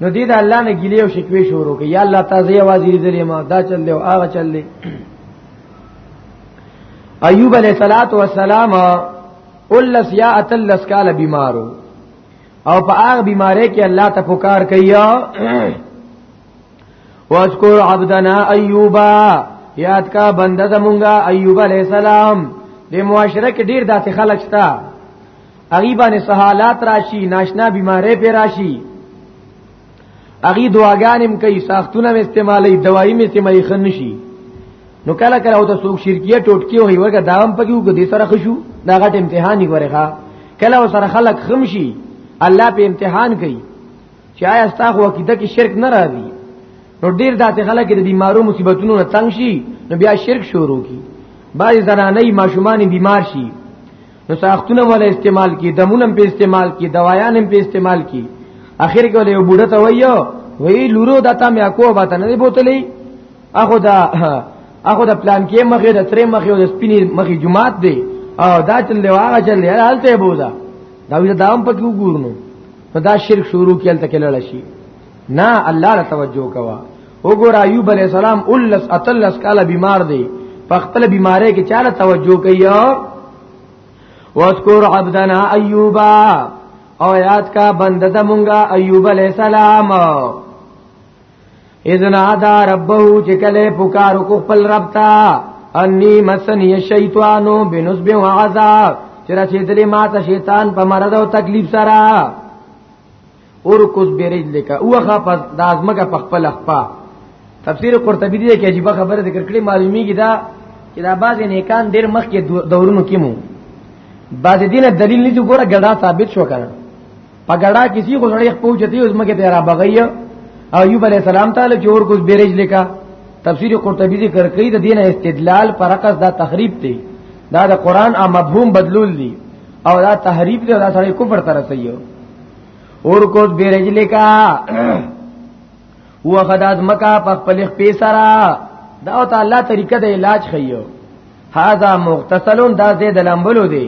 نو دې د الله نه ګیلې او شکوې شروع کړي یا الله تاسو یې आवाज یې دلې ما دا چل دی او هغه چل دی ایوب علیہ الصلات والسلام اولس یا اتلس کال بیمارو او په هغه بیمارې کې الله ته پکار کیا واذکر عبدنا ایوبا یاد کا بنده زمونږه ایوب علیہ السلام د معاشره کې ډیر داسې خلک شته اغي باندې سہالات راشي ناشنا بیمارې پې راشي اغي دواګانم کوي ساختونه استعمالي دوايي مې استعمالي خنشي نو کله کله او ته څوک شرکیه ټوټکی وي وګه دام پکې وګ دې سره خشو دا غټ امتحان یې ورغه کله او سره خلق خمشي الله په امتحان کوي چې آیا ستاسو عقیده کې شرک نه راځي نو ډیر داسې خلک د بیمارو مصیبتونو نه تنگ شي نو بیا شرک شروع کی بعضی زنانه ماشومان بیمار شي نو ساختونه ولا استعمال کی دمونه په استعمال کی دوايان په استعمال کی اخر کې له بوډه ته وایو وی لورو دتا مې اکو باته نه بوتلې اخو دا اخو دا پلان کې مخې د ترې مخې د سپینې مخې جمعات دی او دا چل دی واغه چل دی حالته بودا دا وی دا هم پکې وګورنو دا شرک شروع کېل تکلل شي نه الله له توجه کوا وګور ایوب علی السلام اولس اتلس کاله بیمار دی په خپل بیماری کې چاله توجه کوي واذکر عبدنا ایوبا او یاد کا بنده د مونږه ایوب علی السلام اذن ادا ربه چې کله پکار کو خپل رب تا انی مسنی شیطانو بنسب و عذاب چې رسیدلې ما ته شیطان په مرض او تکلیف سره ورکوز برجلک اوخه پس د ازمګه په خپل خپا تفسیر قرطبی دی کې عجیب خبره ذکر کړې معلومیږي دا چې دا باز نیکان ډیر مخ کې دورونو کې مو باز دینه دلیل نه جوړه ګډا ثابت شو کنه په ګډا کسی خو سړی پوجتي اوس مګه تیرا بغي او ایوب علی السلام تعالی چې ورکوز برجلک تفسیر قرطبی ذکر کړی د دین استدلال پر عقص دا تخریب دی دا د قران ا مفهوم بدلول دی او دا تحریف دی دا سړی کفر تر رسیو اور کوز بیرجلی کا هو خداد مکا په خپل خپې سره دا او تعالی طریقه د علاج خيو هاذا مغتسل دا زید لمبلو دی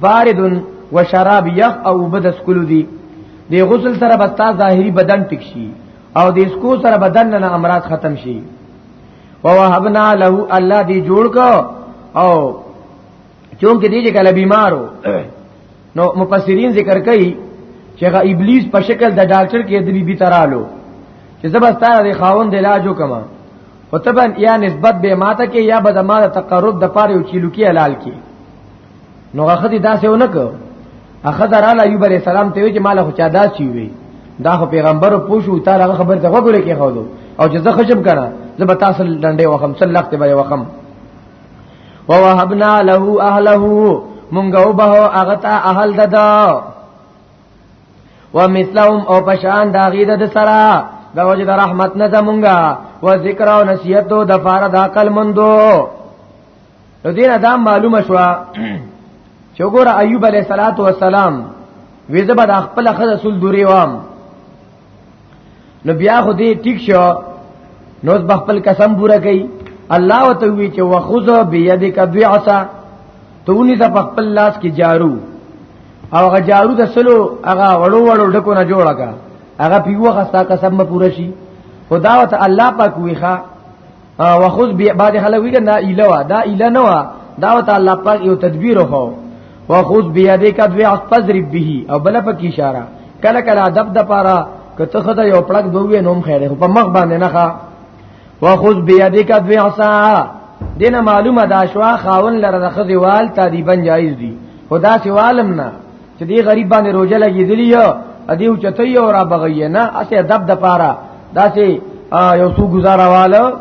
بارد و شراب یخ او بد سکلو دی دی غسل سره بستا ظاهری بدن ټیک شي او د اسکو سره بدن نه امراض ختم شي ووهبنا له الله دی جوړ کو او چونکه دی چې کله بیمارو نو مفسرین ذکر کوي چې هغه ابلیس په شکل د ډاکټر کې د بیبي ترالو چې زبستانه د خاوند علاج وکما او تبا یا نسبت به ماته کې یا به د ما د تقرب د پاره او چیلو کې حلال کې نو هغه دې داسې ونکړ اخذ را لا ایوب علیہ السلام ته وی چې مال خو چا دا چی وی دا خو پیغمبر پوښو تعالی هغه خبر ته وګوره کې خو او چې زه خشم کړه زه به تاسو ډنډې وخم څل لخت به وخم ووهبنا له اهله مونږ وبه هغه ته اهل ددا ومثلهم او پشان دا غید د سرا د وجد رحمت نه زمونږه و ذکر او نصیحت د فار د عقل مندو نو دین دا معلومه شو چې ګور ایوب علیه السلام ویزه به د خپل خزه سول دوری وام نو بیا خو دې ټیک شو نو بخپل قسم پورا کړي الله وتوی چې وخذ بيدک بعصا تونی ز بخپل لاس کې جارو او هغه جارو د سلو هغه وړو وړو ډکو نه جوړه کا هغه پیوه خستا قسم پورا شي خدا وت الله پاک ویخه او خود بیا بعد خلک وی کنه ایله وا دا ایله نه وا دا وت الله پاک یو تدبیر وکاو واخذ بيدک ادوع فضرب به او بل په کی اشاره کله کله ادب د پاره کته خدای یو پړک دوی نوم خیره په مخ باندې نه ښا واخذ بيدک ادوع سا دینه معلومه دا شوا خاون لره د خزیوال تادیبن جایز دی خدا سیوالم نه چې دې غریب باندې روزه لګېدلی یو ادي او چته یو را بغی نه اسه ادب د پاره داسې یو سو گزارواله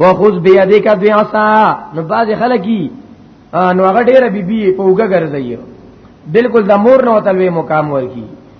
وخذ بيدک بعصا نو باز خلکی نو هغه ډیره بیبي په وګه ګرځي بالکل د مور نو تلوي مقام ورکی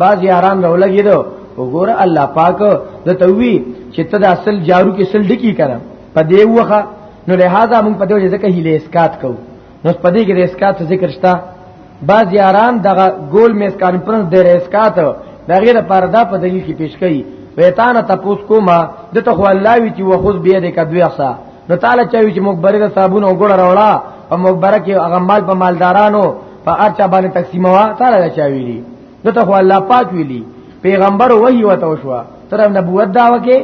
باز یاران راولګی دو وګوره الله پاک د توی چې ته د اصل جارو کې سل ډکی کړه په دې وخه نو لہذا موږ په دې وجه ځکه هیله اسکات کو نو په دې کې د اسکات ذکر شته باز یاران دغه ګول میس کانفرنس د اسکات دا غیر پردا په دلیل کې پیش کړي ویتانه تپوس کوما د ته خو الله وی چې وخذ بیا دې کدوې اخسا نو تعالی چاوي چې مخبره صابون او ګړه راوړه او مخبره کې هغه مال په مالدارانو په ارچا باندې تقسیموا تعالی دا چا ویلي دته خو الله پاک ویلي پیغمبر وحی وته شو تر نبوت دا وکي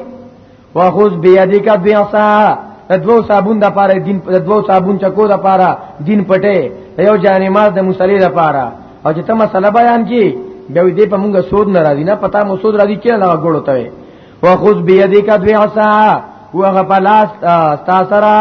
واخذ بيدک بیاسا دو صابون د پاره دین د دو صابون چکو د پاره دین پټه یو جانې مار د مصلی د پاره او چې ته مسله بیان کی بیا دې په موږ سود ناراضی نه پتا مو سود راضی چې نه غوړو ته واخذ بيدک بیاسا وغه پلاس تاسرا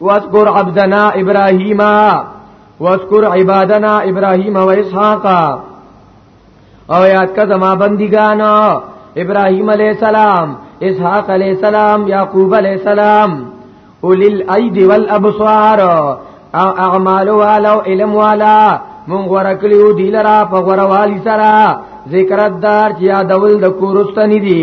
واذكر عبدنا ابراهيم واذكر عبادنا ابراهيم واسحاق او یاد کا زما بندگان ابراهيم عليه السلام اسحاق عليه السلام يعقوب عليه السلام اولي الايد والابصار اعمال والو علم والا مونږ ورکلیو دی لرا په غوروالي سره ذکر دار چې یادول د کورستنی دي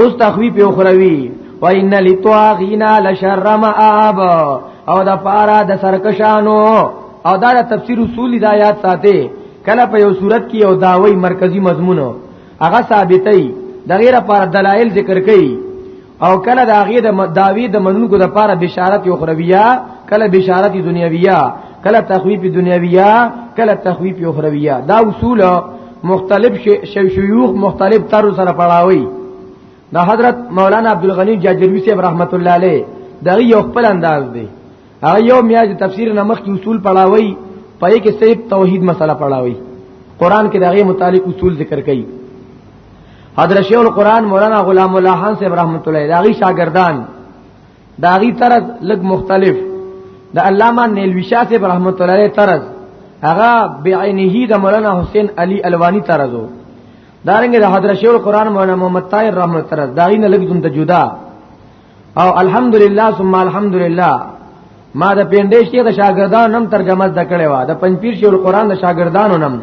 اوس تخویف اخروی وان للطاغینا لشر مآب او دا پارا د سرکشانو او دا تفسیر اصول د آیات ساته کله په یو صورت کې او داوی مرکزی مضمون هغه ثابتې د غیره پر دلایل ذکر کړي او کله د هغه د داوی د منونکو د پاره بشارت یو خرویه کله بشارت دنیویه کله تخویف دنیویه کله تخویف اخرویه دا اصول مختلف شیو شیوخ مختلف تر سره پړاوي د حضرت مولانا عبدالغنی جاجروی صاحب رحمت الله علیه دغه یو خپل انداز دی هغه یو میاج تفسیر نمخ کی اصول پڑھاوی پای کې صرف توحید مسله پڑھاوی قران کې دغه متعلق اصول ذکر کړي حضرت شیخ القران مولانا غلام الله خان صاحب رحمت الله علیه دغه شاګردان دا غي طرز لګ مختلف د علامه نیلوی شاه صاحب رحمت الله علیه طرز هغه بعینه د مولانا حسین علی الوانی طرزو دارنګ د حضرت شیخ القران مولانا محمد طاهر رحمت طرز دا غي نه لګ دم ته جدا او الحمدلله ثم الحمدلله ما د پیندې شیخ د شاګردانو نم ترجمه د کړې و د پنځپیر شیخ القران د شاګردانو نم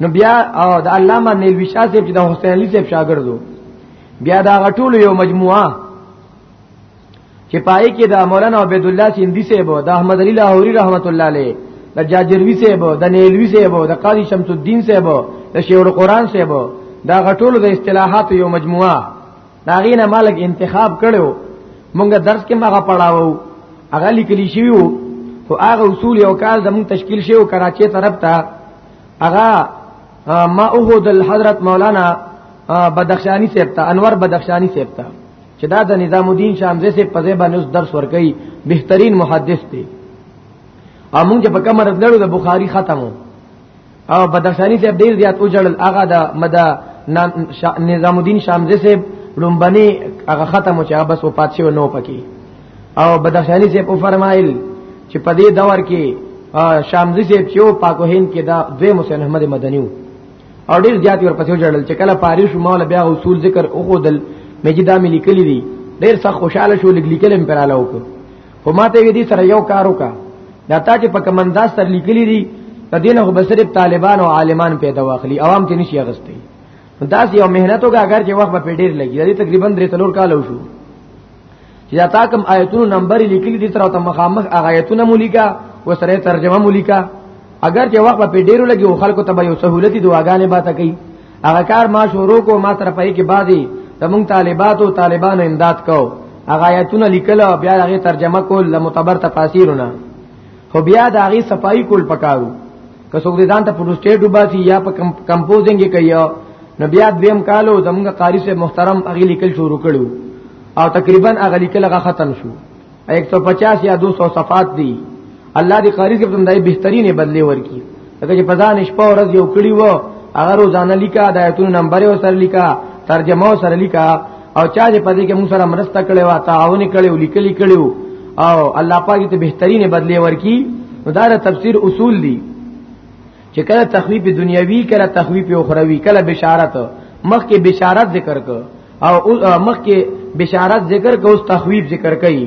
نو بیا او د علامه نیلوی شاه صاحب چې د حسین علی صاحب شاګردو بیا دا غټول یو مجموعه چې پای کې د مولانا عبد الله سیندی سیبو د احمد علی لاهوری رحمت الله علیه د جاجروی سیبو د نیلوی سیبو د قاضی شمس الدین سیبو د شیخ القرآن سیبو دا غټول د اصطلاحات یو مجموعه دا غینه مالک انتخاب کړو مونږ درس کې مغه پڑھاوو هغه لیکلی شوی وو خو هغه اصول یو کال زمون تشکیل شوی کراچي طرف ته هغه ما اوه د حضرت مولانا بدخشانی سیبتا انور بدخشانی سیبتا چې دا د نظام الدین شامزه سے پځه باندې اوس درس ورکړي بهترین محدث دی او موږ چې په کومه راتلو د بخاری ختمو او بدخشانی صاحب ډیر زیات اوجړل هغه د مدا نظام الدین شامزه صاحب لومبني هغه ختمو چې هغه بس وفات شو نو پکې او بدخشانی صاحب او فرمایل چې په دې دور کې شامزه صاحب چې پاکو هند کې دا دوی مسلمان احمد مدنیو او ډیر زیات ور پسې جوړل چې کله پاریش مولا بیا اصول ذکر او خودل مجدا مې لیکلې دي ډیر سخت خوشاله شو لیکل هم پراله وکړو خو ماته وی دي سره یو کار وکا دا تا چې په کمنداز تر لیکلې دي په دینه خو بسرب طالبان او عالمان پیدا واخلي عوام ته نشي اغستې دا یو مهنت وکړه اگر چې وخت په ډیر لګي دا تقریبا درې تلور کال وشو یا تا کوم آیتونو نمبر لیکلی دي تر او ته مخامخ هغه آیتونه مو لیکا و سره ترجمه مو لیکا اگر چې وخت په ډیرو لګي او خلکو ته به یو سہولتي دعاګانې باته کوي هغه کار ما شروع کو ما سره پې کې بازي زمون طالبات او طالبانو امداد کو هغه آیتونه لیکل او بیا هغه ترجمه کول لمتبر تفاسیرونه خو بیا د هغه صفائی کول پکارو که څوک دې ځان ته پروسټیټ وباسي یا په کمپوزینګ کې کوي نو بیا دویم کالو زموږ قاری سے محترم اغه لیکل شروع کړو او تقریبا اغه لیکل هغه ختم شو 150 یا 200 صفات دي الله دې قاری صاحب زمدای بهترینه بدلی ورکی لکه چې پزان شپه ورځ یو کړی وو هغه روزانه لیکا د آیتونو نمبر او سره لیکا ترجمه او سره لیکا او چا دې پدې کې موږ سره مرسته کړې وا تعاون کړې او لیکلي کړو او الله پاک دې بهترین بدلی ورکي نو دا تفسیر اصول دي چې کله تخویف دنیوي کله تخویف اخروی کله بشارت مخکې بشارت ذکر کو او مخکې بشارت ذکر کو اوس تخویف ذکر کوي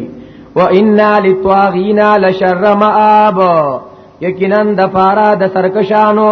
و انا للطاغین لشر مآب یقینا د فارا د سرکشانو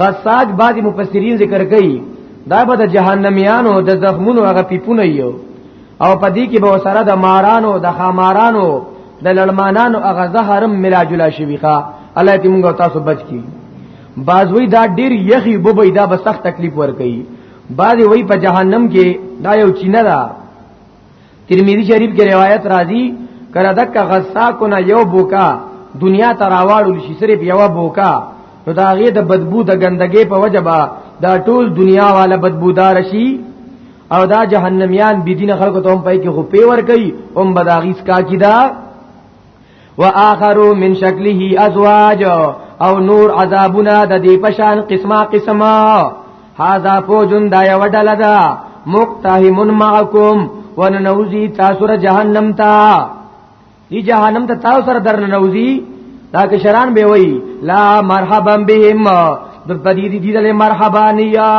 غساج بعضی مفسرین ذکر کوي دا به د جهنميانو د زخمونو هغه پیپونه یو او پدې کې به سره د مارانو د خامارانو د لړمانانو هغه زهرم ملا جلا شوی ښا الله دې موږ تاسو بچ کی بازوی دا ډیر یخی بوبې دا به سخت تکلیف ور کوي بعضی وای په جهنم کې دا یو چینه ده ترمذی شریف کې روایت راځي کړه دک غصا کو نه یو بوکا دنیا ته راوړل شي صرف یو بوکا نو دا غي د بدبو د ګندګي په وجبا دا ټول دنیا والا بدبودار شي او دا جهنميان بيدین خلکو ته هم پای کې غپې ور کوي هم بداغیس کا کیدا واخرو من شکله ازواج او نور عذابنا د دې پشان قسمه قسمه هاذا فوجن دا یو ډله ده مقتحمن معکم وننوزی تاسو را جهنم تا دی جهنم ته تاسو سره درنوزی دا کشران به وی لا مرحبا بهم د پدی دی دله مرحبا نیا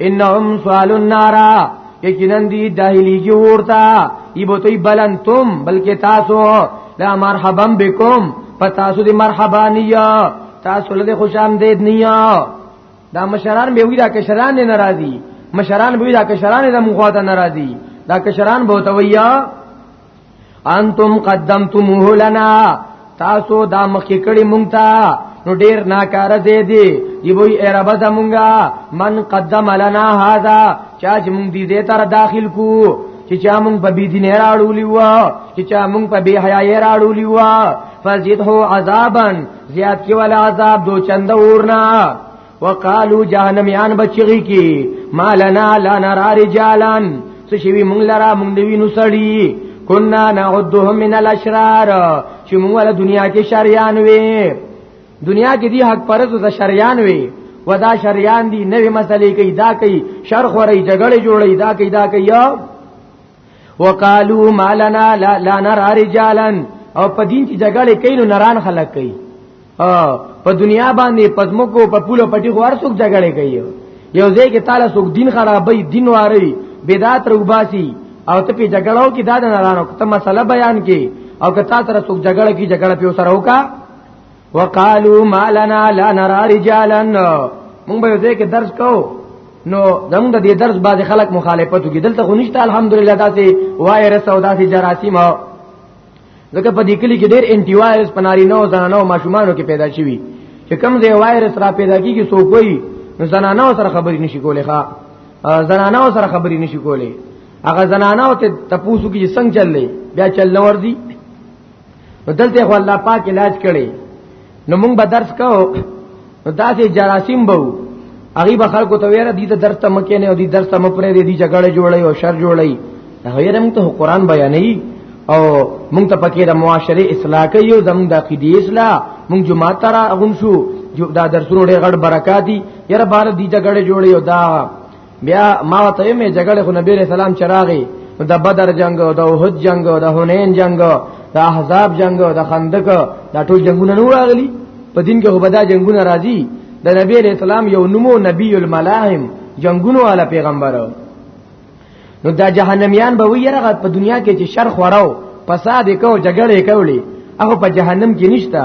انهم سوال النار یقینا دی داخلي کی ورتا ایبوتی بلن تم بلکې تاسو لا مرحبا بكم پتاسو دی مرحبا نیا تاسو له خوش آمدید نیا دا مشران به وی دا کشران نه ناراضي مشران به وی دا کشران د مخواته ناراضي دا کشران به تویا انتم قدمتموه لنا تاسو دا مخکې کړي مونږ ته نو ډیر ناکاره دی دی دی وی ای رب زمونږه من قدم لنا هذا چا چې مونږ دې دې تر داخل کو چې چا مونږ په بی دین راړولې و چې چا مونږ په بی حیا راړولې و فزيده عذابا زیات کې ولا عذاب دو چند ورنا وقالو جهنميان بچغي کی مالنا لا نرى رجالا سشوی مونږ لرا مونږ دی وینو سړی کنا نعدهم من الاشرار چې مونږ ول دنیا کې شریان وي دنیا کې دی حق پرز د شریان وي ودا شریان دی نوې مسلې کوي دا کوي شر خوري جګړه جوړي دا کوي دا کوي وقالو ما لنا لا, لا نرى رجالا او په دین کې جګړه کوي نو نران خلک کوي او په دنیا باندې پزموکو په پولو پټي خو ارڅوک جګړه کوي یو ځای کې تعالی څوک دین خرابوي دین واري بدعت روباسي او ته په جګړو کې دا نه رانو ته مسله بیان کې او که تاسو سره څوک جګړه کې جګړه پیو سره وکا وقالو ما لنا لا نرى رجالا مونږ به دې کې درس کو نو زموږ د دې درس باز خلک مخالفت وکړي دلته خو نشته الحمدلله داسې وایرس او داسې جراثیم ځکه په دې کلی کې ډېر انټي وایرس پناري نو زنانو او ماشومانو کې پیدا شوی چې کم ځای وایرس را پیدا کیږي سو کوی نو زنانو سره خبرې نشي کولای ښا زنانو سره خبرې نشي کولای هغه زنانو ته تپوسو کې څنګه چللې بیا چل نور دي دلته خو الله پاک علاج کړي نو موږ به درس کو نو داسې جراثیم به وو هغه به خلکو ته ویره دي ته درس ته مکه نه او دي درس ته مپرې دي جګړه جوړي او شر جوړي هغه رنګ ته قرآن بیانې او موږ ته پکې د معاشره اصلاح کوي او زموږ د عقیدې اصلاح موږ جمعه تر غون شو دا درسونه ډېر غړ برکات دي یره بار دي جګړه جوړي او دا بیا ما ته یې مې جګړه خو نبی رسول الله چراغي د بدر جنگ او د احد جنگ او د حنین جنگ او د احزاب جنگ او د خندق دا ټول جنگونه نور راغلي په دین کې وبدا جنگونه راځي د نبی علیہ السلام یو نمو نبی الملاهم جنگونو والا پیغمبر نو دا جهنميان به وی رغت په دنیا کې چې شر خوراو فساد کو جګړه کولی هغه په جهنم کې نشتا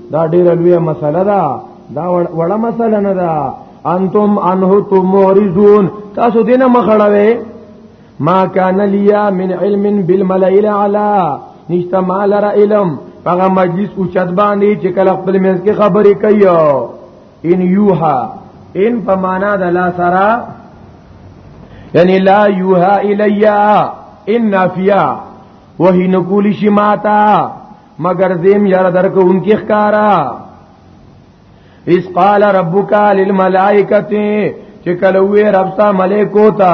دا ډیره لویه مسله ده دا وړه مسله نه ده انتم انه تمورزون تاسو دینه مخړوي ما کان لیا من علم بالملئ الاعلى نشته مال را علم هغه مجلس او چت باندې چې کله خپل منځ کې خبرې کوي ان یوها ان په معنا د لا سرا یعنی لا یوها الیا ان نافیا وهی نقول شماتا مگر زم یار درک انکی خکارا اس قال ربک للملائکه چې کله وې رب سا ملائکو ته